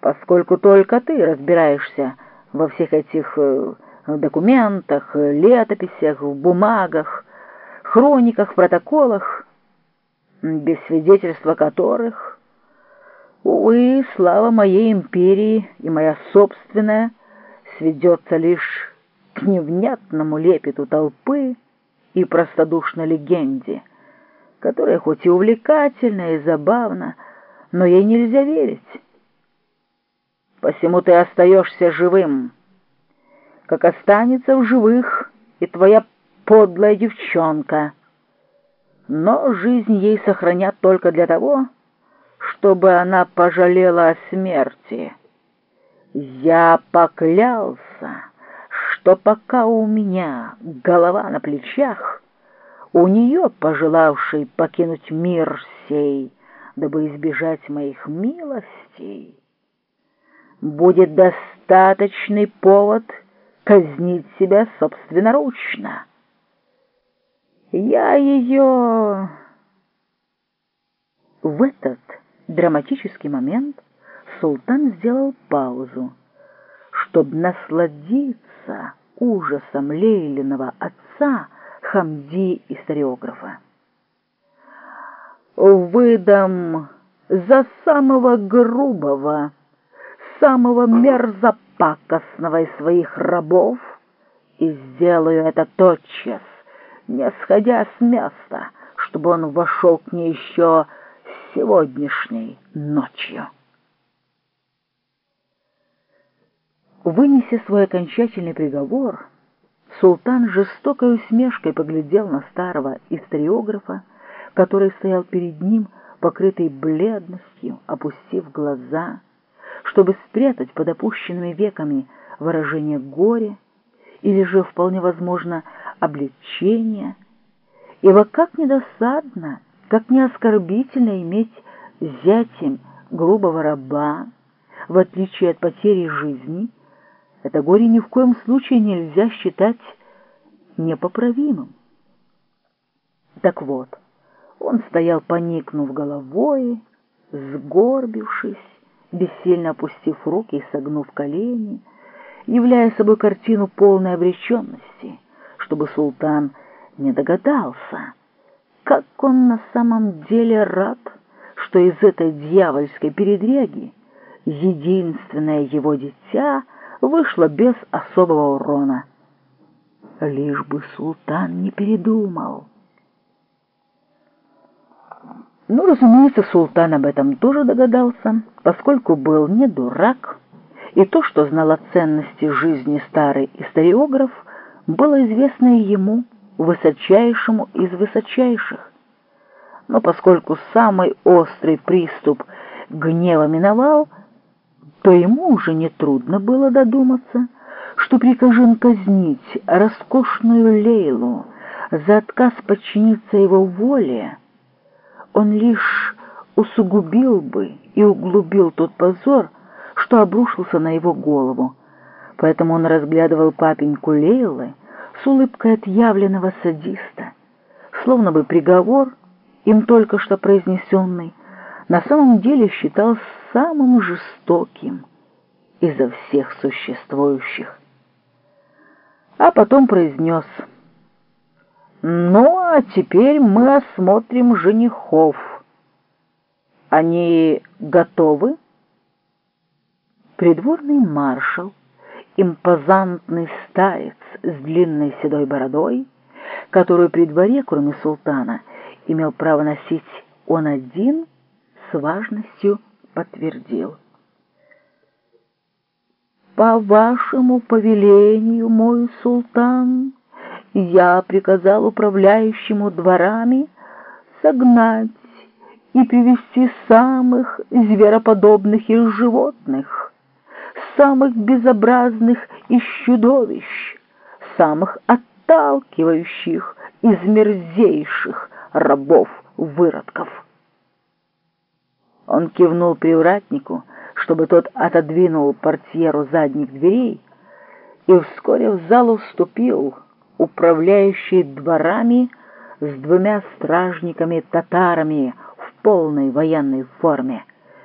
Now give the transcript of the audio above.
поскольку только ты разбираешься во всех этих э, документах, летописях, в бумагах, хрониках, протоколах, без свидетельства которых, увы, слава моей империи и моя собственная сведется лишь к невнятному лепету толпы и простодушной легенде, которая хоть и увлекательна и забавна, но ей нельзя верить. Посему ты остаешься живым, как останется в живых и твоя подлая девчонка. Но жизнь ей сохранят только для того, чтобы она пожалела о смерти. Я поклялся, что пока у меня голова на плечах, у нее, пожелавшей покинуть мир сей, дабы избежать моих милостей, будет достаточный повод казнить себя собственноручно. Я ее... В этот драматический момент султан сделал паузу, чтобы насладиться ужасом Лейлиного отца Хамди историографа. «Выдам за самого грубого, самого мерзопакостного из своих рабов и сделаю это тотчас, не сходя с места, чтобы он вошел к ней еще сегодняшней ночью». Вынеся свой окончательный приговор, султан жестокой усмешкой поглядел на старого историографа, который стоял перед ним, покрытый бледностью, опустив глаза, чтобы спрятать под опущенными веками выражение горя или же, вполне возможно, облегчения, ибо как недосадно, как не оскорбительно иметь зятем грубого раба, в отличие от потери жизни — это горе ни в коем случае нельзя считать непоправимым. Так вот, он стоял, поникнув головой, сгорбившись, бессильно опустив руки и согнув колени, являя собой картину полной обреченности, чтобы султан не догадался, как он на самом деле рад, что из этой дьявольской передряги единственное его дитя — вышло без особого урона. Лишь бы султан не передумал. Ну, разумеется, султан об этом тоже догадался, поскольку был не дурак, и то, что знал о ценности жизни старый историограф, было известно и ему, высочайшему из высочайших. Но поскольку самый острый приступ гнева миновал, то ему уже нетрудно было додуматься, что прикажем казнить роскошную Лейлу за отказ подчиниться его воле, он лишь усугубил бы и углубил тот позор, что обрушился на его голову. Поэтому он разглядывал папеньку Лейлы с улыбкой отъявленного садиста, словно бы приговор, им только что произнесенный, на самом деле считал самым жестоким изо всех существующих. А потом произнес «Ну, а теперь мы осмотрим женихов. Они готовы?» Придворный маршал, импозантный старец с длинной седой бородой, которую при дворе, кроме султана, имел право носить он один, с важностью подтвердил. «По вашему повелению, мой султан, я приказал управляющему дворами согнать и привести самых звероподобных из животных, самых безобразных из чудовищ, самых отталкивающих из мерзейших рабов-выродков». Он кивнул привратнику, чтобы тот отодвинул портьеру задних дверей, и вскоре в залу вступил управляющий дворами с двумя стражниками-татарами в полной военной форме —